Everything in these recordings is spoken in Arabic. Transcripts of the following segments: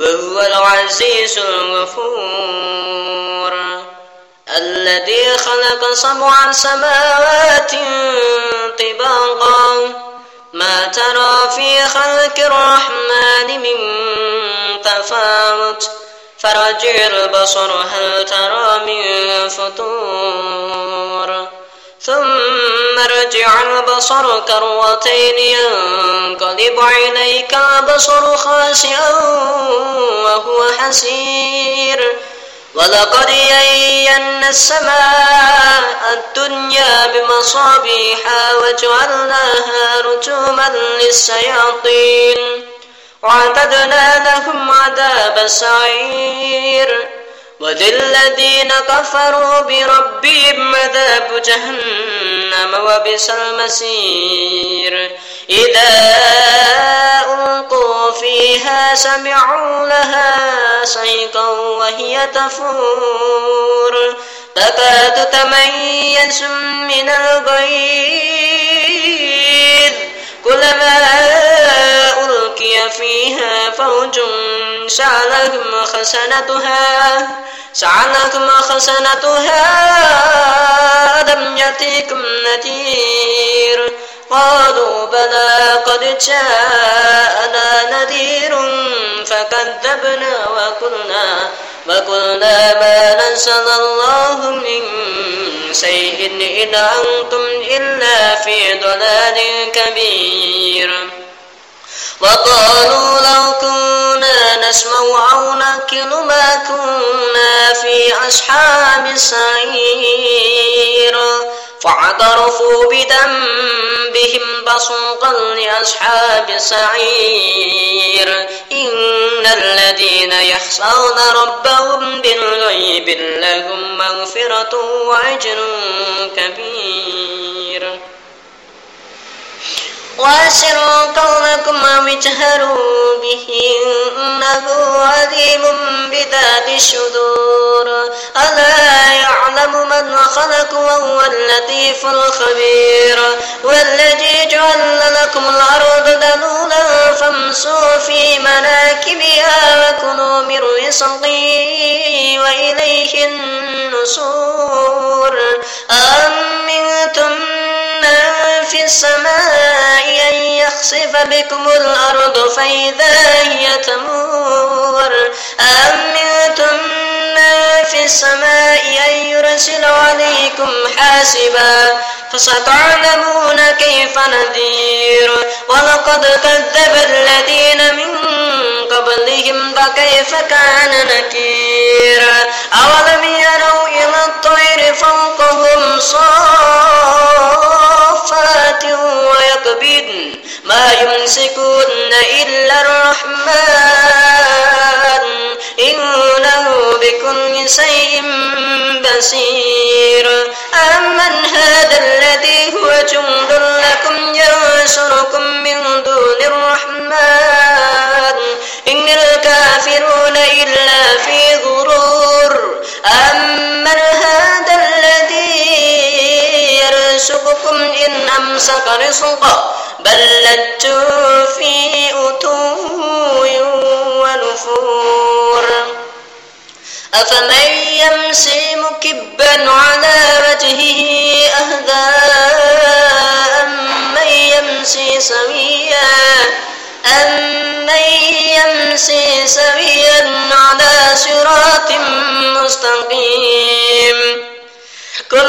وهو العزيز الغفور الذي خلق سبع سماوات طباقا. ما ترى في خلق الرحمن من تفاوت. فرجع البصر هل ترى من فطور؟ ثم ارجع البصر كروتين ينقلب إليك البصر خاسئا وهو حسير. ولقد يينا السماء الدنيا بمصابيح وجعلناها رجوما للشياطين. واعتدنا لهم عذاب السعير وللذين كفروا بربهم عذاب جهنم وبئس المسير إذا ألقوا فيها سمعوا لها صيقا وهي تفور. تكاد تميز من الغيظ. كلما ألقي فيها فوج سألهم خسنتها سألهم خسنتها ألم يأتكم نذير؟ قالوا بلى قد جاءنا نذير فكذبنا وقلنا وقلنا ما نزل الله من شيء إن أنتم إلا في ضلال كبير. وقالوا لو كنا نسمع أو نأكل ما كنا في أصحاب السعير. فاعترفوا بذنبهم فسوقا لأصحاب السعير. إن الذين يخشون ربهم بالغيب لهم مغفرة وأجر كبير. وأسروا قولكم أو اجهروا به إنه عليم بذات الصدور. ألا يعلم من خلق وهو اللطيف الخبير. والذي جعل لكم الأرض ذلولا فامسوا في مناكبها وكلوا من رزقه وإليه النشور. أمنتم من في السماء أن يخسف بكم الأرض فإذا هي تمور. أمنتم من في السماء أن يرسل عليكم حاسبا فستعلمون كيف نذير. ولقد كذب الذين من قبلهم فكيف كان نكير أولم يروا إلى الطير فوقهم صافات ويقبضن ما يمسكون إلا الرحمن. إنه بكل شيء بصير. أمن هذا الذي هو جند لكم ينصركم من دون الرحمن. إن أمسك رزقه بل لجوا في أتو ونفور. أفمن يمشي مكبا على وجهه أهدى أمن يمشي سويا أمن يمشي سويا على صراط مستقيم. قل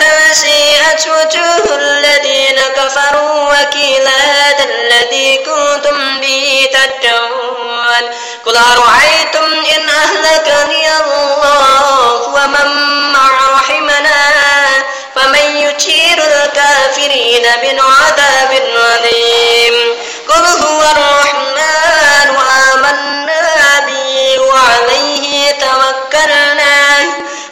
زلفة سيئت وجوه الذين كفروا وكيل هذا الذي كنتم به تدعون قل أرأيتم إن أهلكني الله ومن مع رحمنا فمن يجير الكافرين من عذاب أليم قل هو الرحمن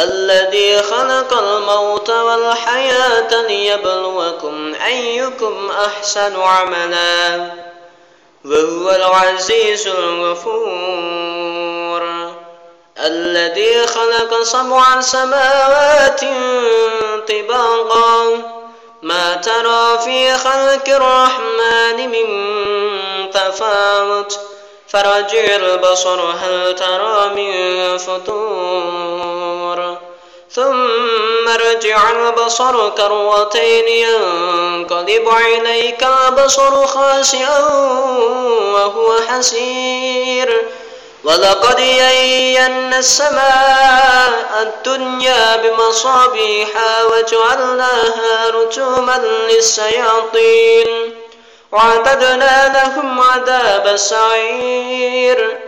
الذي خلق الموت والحياة ليبلوكم أيكم أحسن عملا. وهو العزيز الغفور. الذي خلق سبع سماوات طباقا. ما ترى في خلق الرحمن من تفاوت. فرجع البصر هل ترى من فطور ثم ارجع البصر كروتين ينقلب إليك البصر خاسئا وهو حسير. ولقد يينا السماء الدنيا بمصابيح وجعلناها رجوما للشياطين. وعددنا لهم عذاب السعير.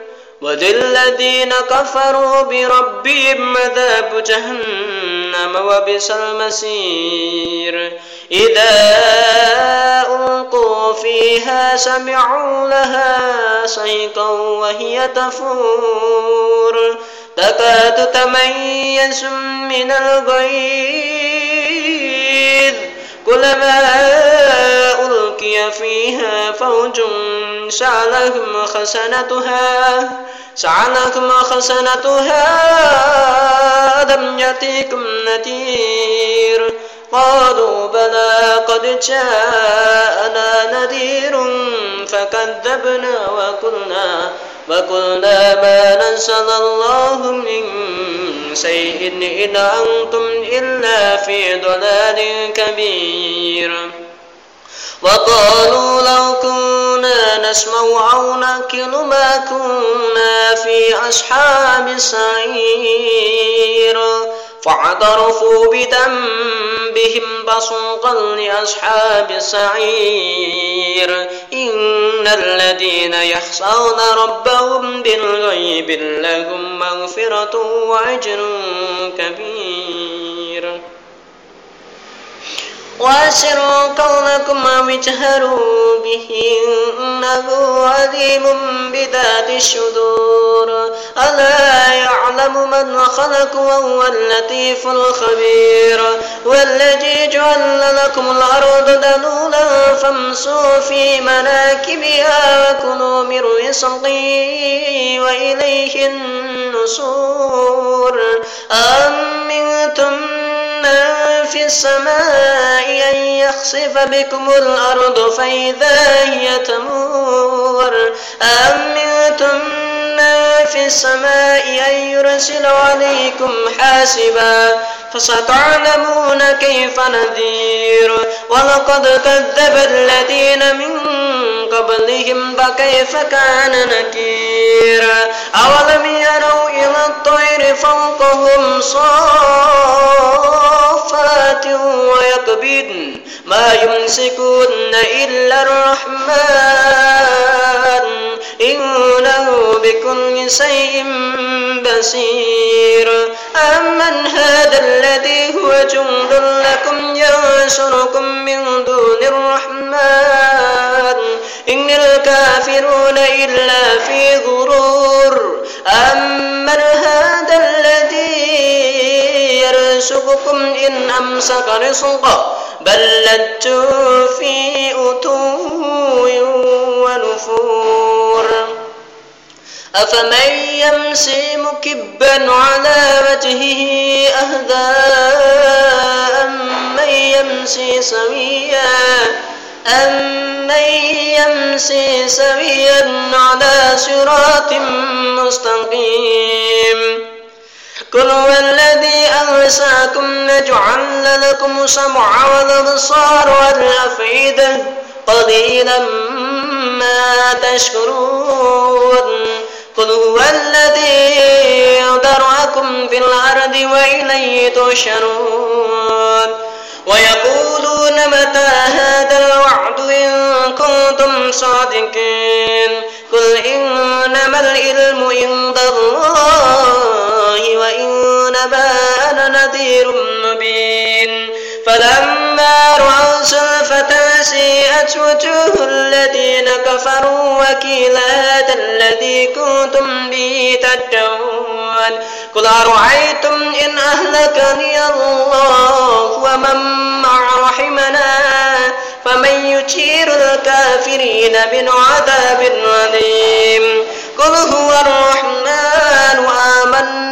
وللذين كفروا بربهم عذاب جهنم وبئس المسير إذا ألقوا فيها سمعوا لها صيقا وهي تفور. تكاد تميز من الغيظ. كلما ألقي فيها فوج سألهم خسنتها سألهم خسنتها لم يأتكم نذير؟ قالوا بلى قد جاءنا نذير فكذبنا وقلنا وقلنا ما نزل الله من شيء إن أنتم إلا في ضلال كبير. وقالوا لو كنا نسمع أو نأكل ما كنا في أصحاب السعير. فاعترفوا بذنبهم فسوقا لأصحاب السعير. إن الذين يخشون ربهم بالغيب لهم مغفرة وأجر كبير. وأسروا قولكم أو اجهروا به إنه عليم بذات الشدور ألا يعلم من خلق وهو اللطيف الخبير. والذي جعل لكم الأرض دلولا فامسوا في مناكبها وكلوا من رزقه وإليه النصور أمنتم من في السماء أن يخسف بكم الأرض فإذا هي تمور. أمنتم من في السماء أن يرسل عليكم حاسبا فستعلمون كيف نذير. ولقد كذب الذين من قبلهم فكيف كان نكير. أولم يروا إلى الطير فوقهم صافات ويقبضن ما يمسكون إلا الرحمن. إنه بكل شيء بصير. أمن هذا الذي هو جند لكم ينصركم من دون الرحمن. إن الكافرون إلا في يرزقكم إن أمسك رزقه بل لجوا في أتو ونفور. أفمن يمسي مكبا على وجهه أهدى أمن يمسي سويا أمن يمسي سويا على صراط مستقيم. قل هو الذي أنساكم نجعل لكم سمع والأبصار والأفئدة قليلا ما تشكرون قل هو الذي ذرأكم في الأرض وإليه تحشرون ويقولون متى هذا الوعد إن كنتم صادقين قل إنما العلم عند الله وإنما أنا نذير مبين. فلما رأوا زلفة سيئت وجوه الذين كفروا وكيل هذا الذي كنتم به تدعون. قل أرأيتم إن أهلكني الله ومن مع رحمنا؟ فمن يجير الكافرين من عذاب أليم. قل هو الرحمن وآمنا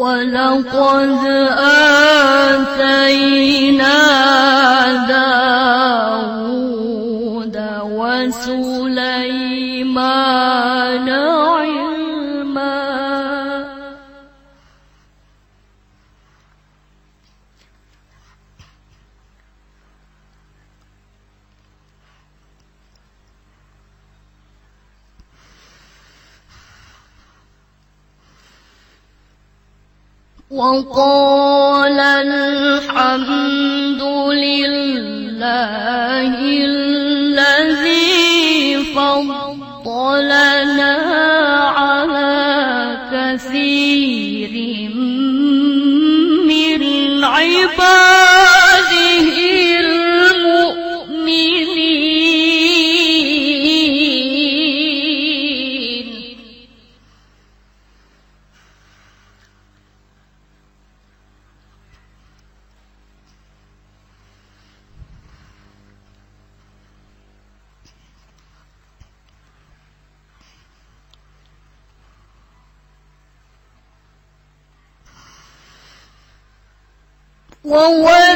ولقد آتينا داود وسليمان وقال الحمد لله الذي فضلنا على وورث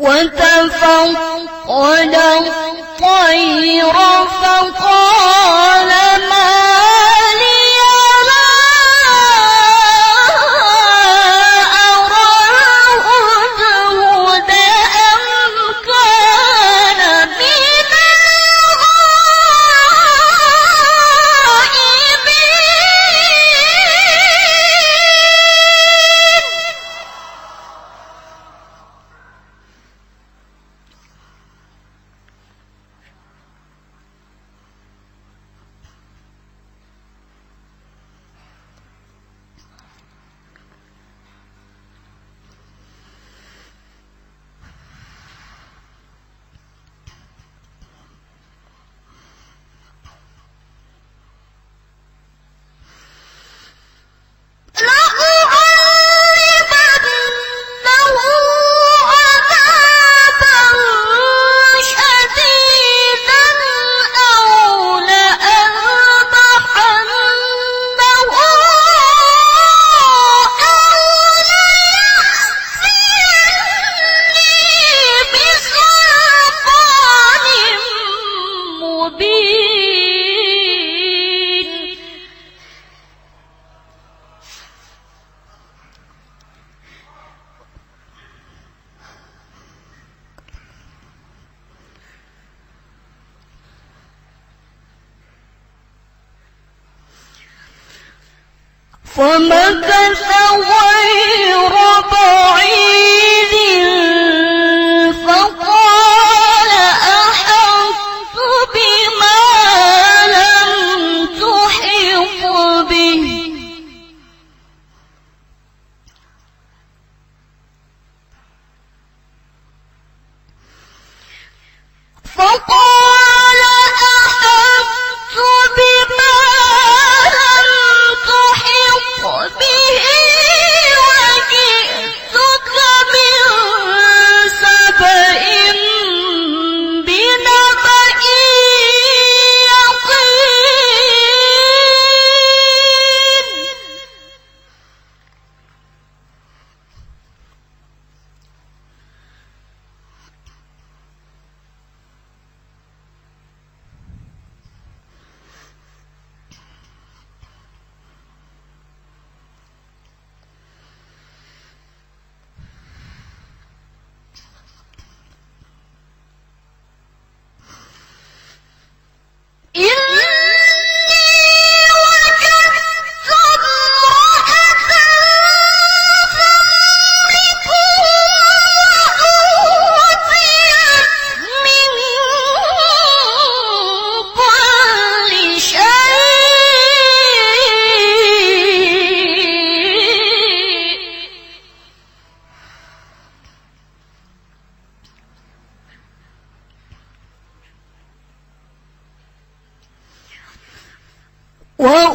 وتفقد الطير فقال فمكث غير بعيد Well,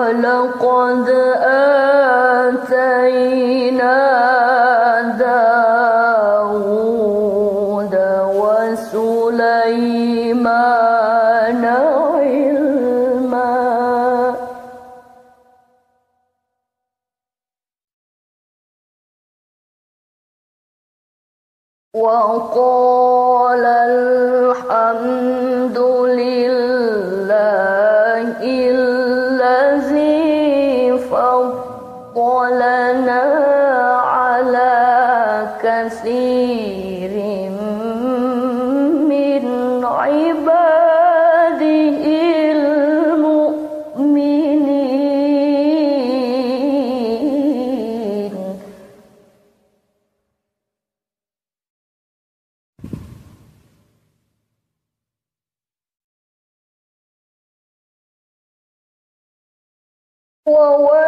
ولقد آه Oh.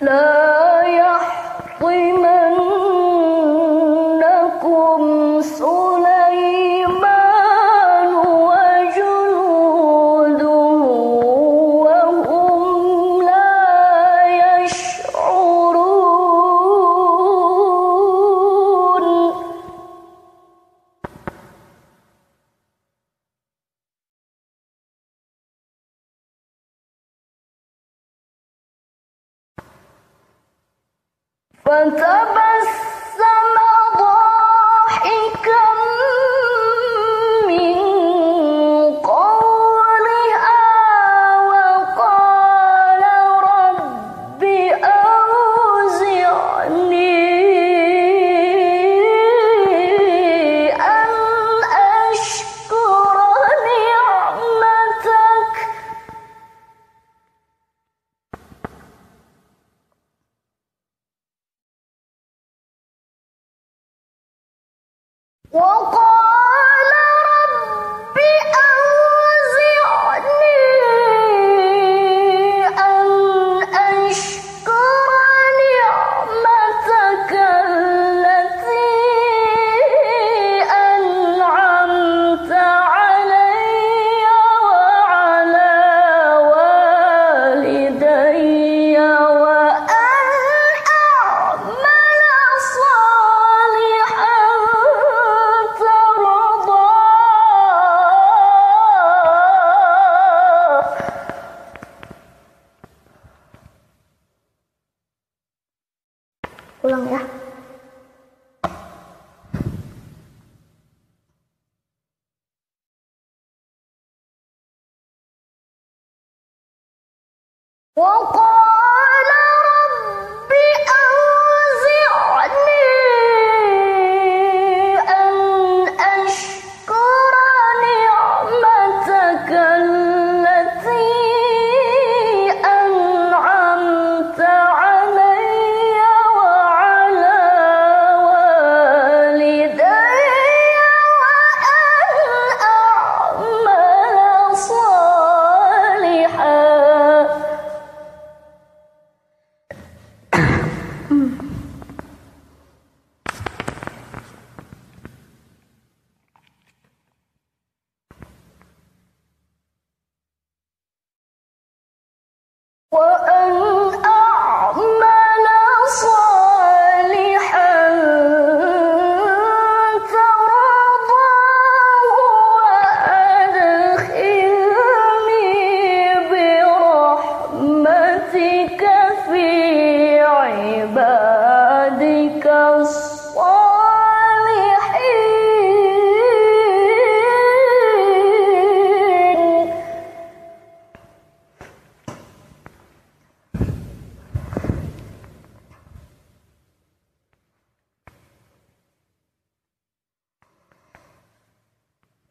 لا يحطمنكم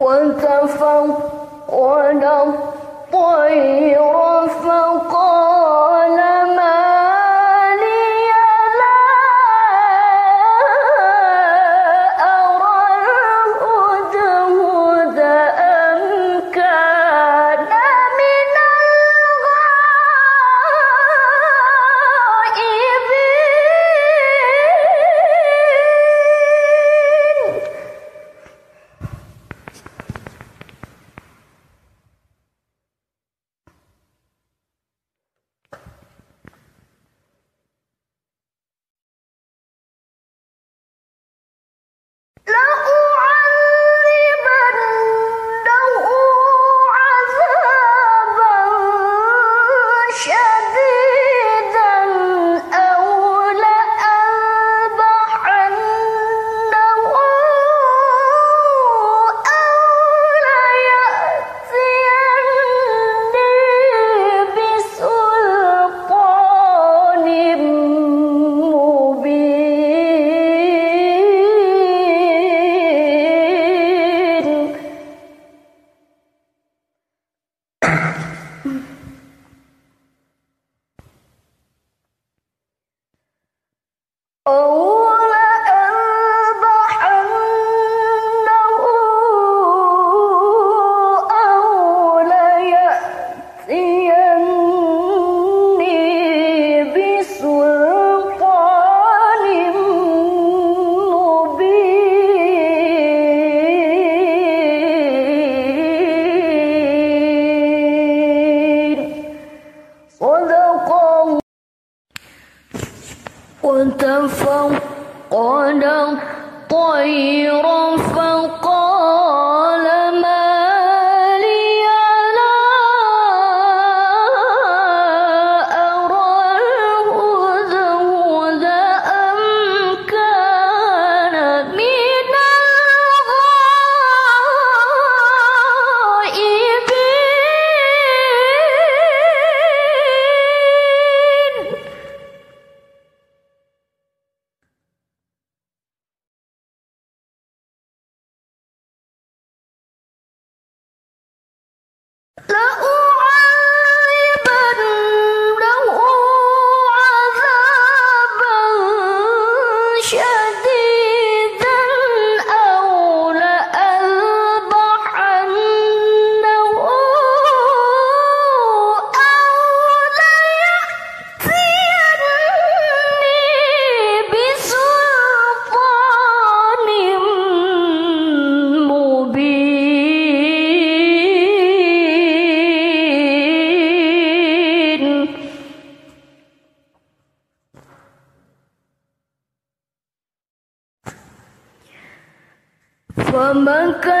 وتفقد الطير فقال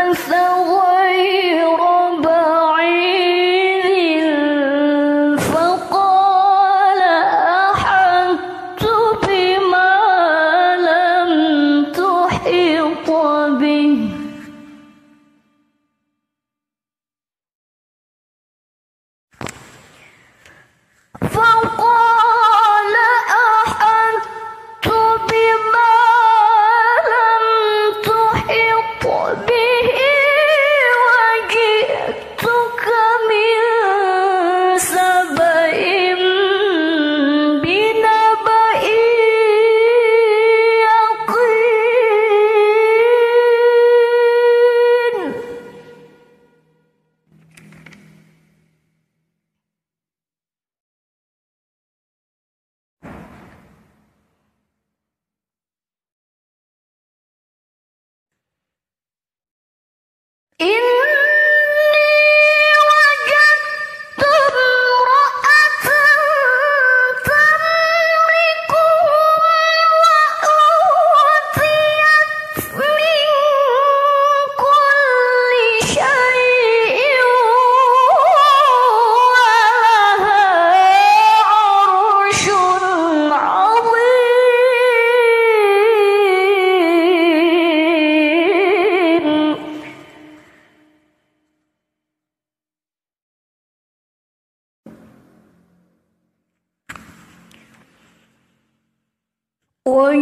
فمكث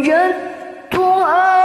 人多啊